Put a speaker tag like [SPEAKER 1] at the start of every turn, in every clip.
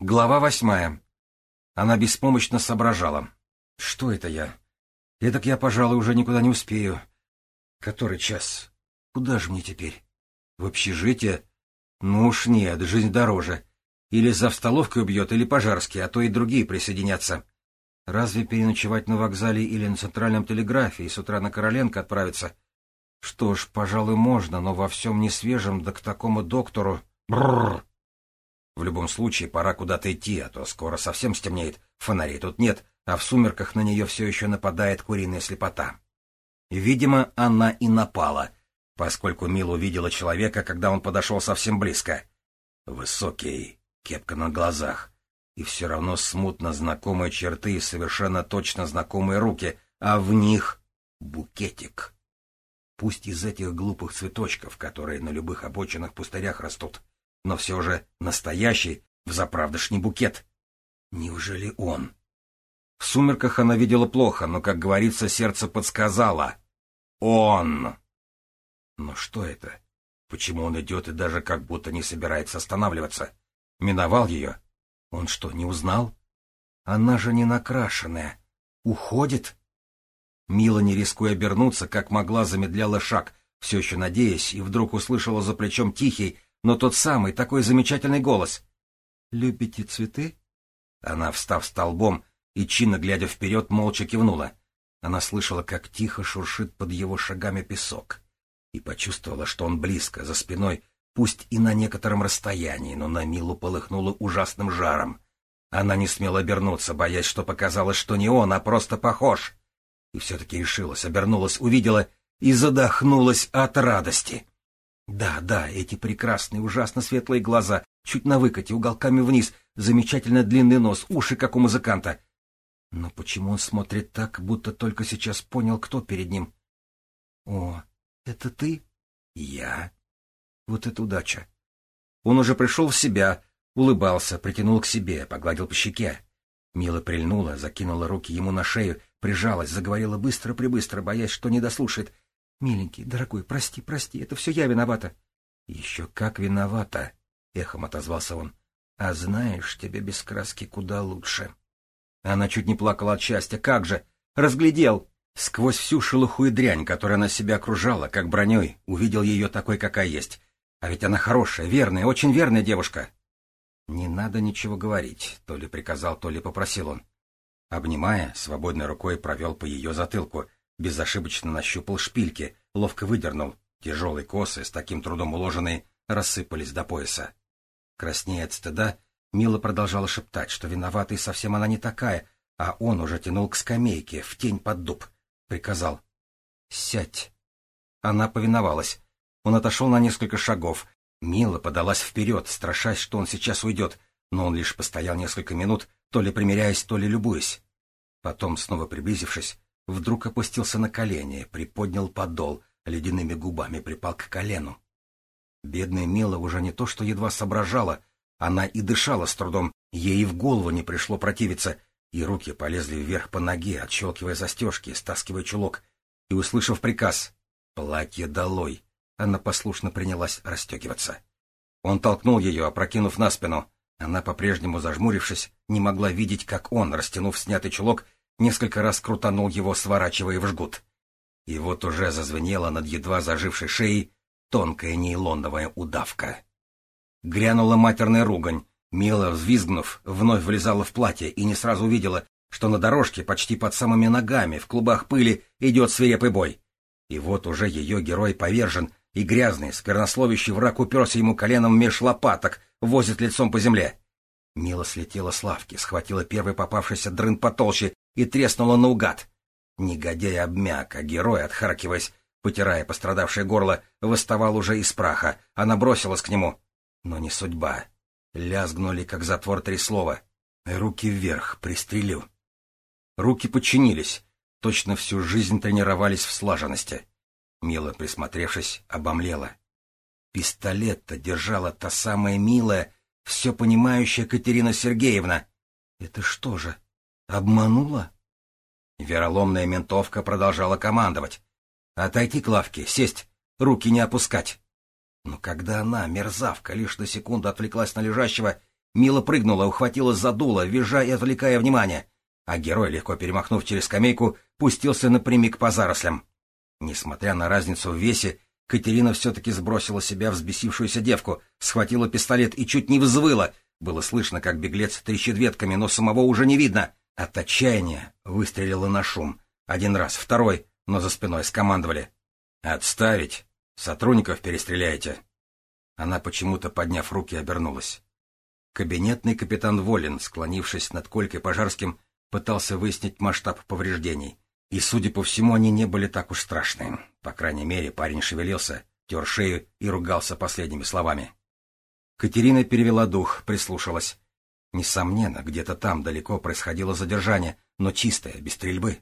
[SPEAKER 1] Глава восьмая. Она беспомощно соображала. Что это я? Этак я, пожалуй, уже никуда не успею. Который час? Куда же мне теперь? В общежитие? Ну уж нет, жизнь дороже. Или за столовкой убьет, или пожарский, а то и другие присоединятся. Разве переночевать на вокзале или на центральном телеграфе и с утра на Короленко отправиться? Что ж, пожалуй, можно, но во всем не свежем, да к такому доктору... Бррр! В любом случае, пора куда-то идти, а то скоро совсем стемнеет. Фонарей тут нет, а в сумерках на нее все еще нападает куриная слепота. Видимо, она и напала, поскольку Мила увидела человека, когда он подошел совсем близко. Высокий, кепка на глазах, и все равно смутно знакомые черты и совершенно точно знакомые руки, а в них букетик. Пусть из этих глупых цветочков, которые на любых обочинах пустырях растут, но все же настоящий, взаправдышний букет. Неужели он? В сумерках она видела плохо, но, как говорится, сердце подсказало. Он! Но что это? Почему он идет и даже как будто не собирается останавливаться? Миновал ее? Он что, не узнал? Она же не накрашенная. Уходит? Мила, не рискуя обернуться, как могла, замедляла шаг, все еще надеясь, и вдруг услышала за плечом тихий, но тот самый, такой замечательный голос. «Любите цветы?» Она, встав столбом и чинно глядя вперед, молча кивнула. Она слышала, как тихо шуршит под его шагами песок, и почувствовала, что он близко, за спиной, пусть и на некотором расстоянии, но на Милу полыхнуло ужасным жаром. Она не смела обернуться, боясь, что показалось, что не он, а просто похож. И все-таки решилась, обернулась, увидела и задохнулась от радости. Да, да, эти прекрасные, ужасно светлые глаза, чуть на выкате, уголками вниз, замечательно длинный нос, уши, как у музыканта. Но почему он смотрит так, будто только сейчас понял, кто перед ним? О, это ты? Я? Вот это удача. Он уже пришел в себя, улыбался, притянул к себе, погладил по щеке. Мила прильнула, закинула руки ему на шею, прижалась, заговорила быстро-прибыстро, боясь, что не дослушает — Миленький, дорогой, прости, прости, это все я виновата. Еще как виновата, эхом отозвался он. А знаешь, тебе без краски куда лучше. Она чуть не плакала от счастья. Как же? Разглядел! Сквозь всю шелуху и дрянь, которая на себя окружала, как броней, увидел ее такой, какая есть. А ведь она хорошая, верная, очень верная девушка. Не надо ничего говорить, то ли приказал, то ли попросил он. Обнимая, свободной рукой провел по ее затылку — Безошибочно нащупал шпильки, ловко выдернул. Тяжелые косы, с таким трудом уложенные, рассыпались до пояса. Краснея от стыда, Мила продолжала шептать, что виноватой совсем она не такая, а он уже тянул к скамейке, в тень под дуб. Приказал. «Сядь». Она повиновалась. Он отошел на несколько шагов. Мила подалась вперед, страшась, что он сейчас уйдет, но он лишь постоял несколько минут, то ли примиряясь, то ли любуясь. Потом, снова приблизившись, вдруг опустился на колени, приподнял подол, ледяными губами припал к колену. Бедная Мила уже не то что едва соображала, она и дышала с трудом, ей и в голову не пришло противиться, и руки полезли вверх по ноге, отщелкивая застежки, стаскивая чулок, и, услышав приказ «Платье долой!», она послушно принялась расстегиваться. Он толкнул ее, опрокинув на спину. Она, по-прежнему зажмурившись, не могла видеть, как он, растянув снятый чулок, несколько раз крутанул его, сворачивая в жгут. И вот уже зазвенела над едва зажившей шеей тонкая нейлоновая удавка. Грянула матерная ругань, мило взвизгнув, вновь влезала в платье и не сразу увидела, что на дорожке почти под самыми ногами в клубах пыли идет свирепый бой. И вот уже ее герой повержен, и грязный, сквернословящий враг уперся ему коленом меж лопаток, возит лицом по земле. Мила слетела с лавки, схватила первый попавшийся дрын потолще и треснула наугад. Негодяй обмяк, а герой, отхаркиваясь, потирая пострадавшее горло, восставал уже из праха. Она бросилась к нему. Но не судьба. Лязгнули, как затвор три слова. Руки вверх, пристрелю. Руки подчинились. Точно всю жизнь тренировались в слаженности. Мила, присмотревшись, обомлела. Пистолет-то держала та самая милая, все понимающая Катерина Сергеевна. Это что же, обманула? Вероломная ментовка продолжала командовать. Отойти к лавке, сесть, руки не опускать. Но когда она, мерзавка, лишь на секунду отвлеклась на лежащего, Мила прыгнула, ухватилась за дуло, визжа и отвлекая внимание. А герой, легко перемахнув через скамейку, пустился напрямик по зарослям. Несмотря на разницу в весе, Катерина все-таки сбросила себя взбесившуюся девку, схватила пистолет и чуть не взвыла. Было слышно, как беглец трещит ветками, но самого уже не видно. От отчаяния выстрелила на шум. Один раз, второй, но за спиной скомандовали. «Отставить! Сотрудников перестреляйте!» Она почему-то, подняв руки, обернулась. Кабинетный капитан Волин, склонившись над Колькой Пожарским, пытался выяснить масштаб повреждений. И, судя по всему, они не были так уж страшны. По крайней мере, парень шевелился, тер шею и ругался последними словами. Катерина перевела дух, прислушалась. Несомненно, где-то там далеко происходило задержание, но чистое, без стрельбы.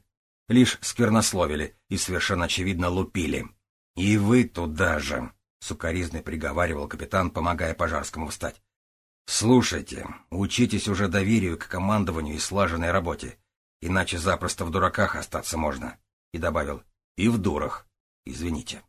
[SPEAKER 1] Лишь сквернословили и совершенно очевидно лупили. «И вы туда же!» — сукоризный приговаривал капитан, помогая Пожарскому встать. «Слушайте, учитесь уже доверию к командованию и слаженной работе, иначе запросто в дураках остаться можно». И добавил «и в дурах, извините».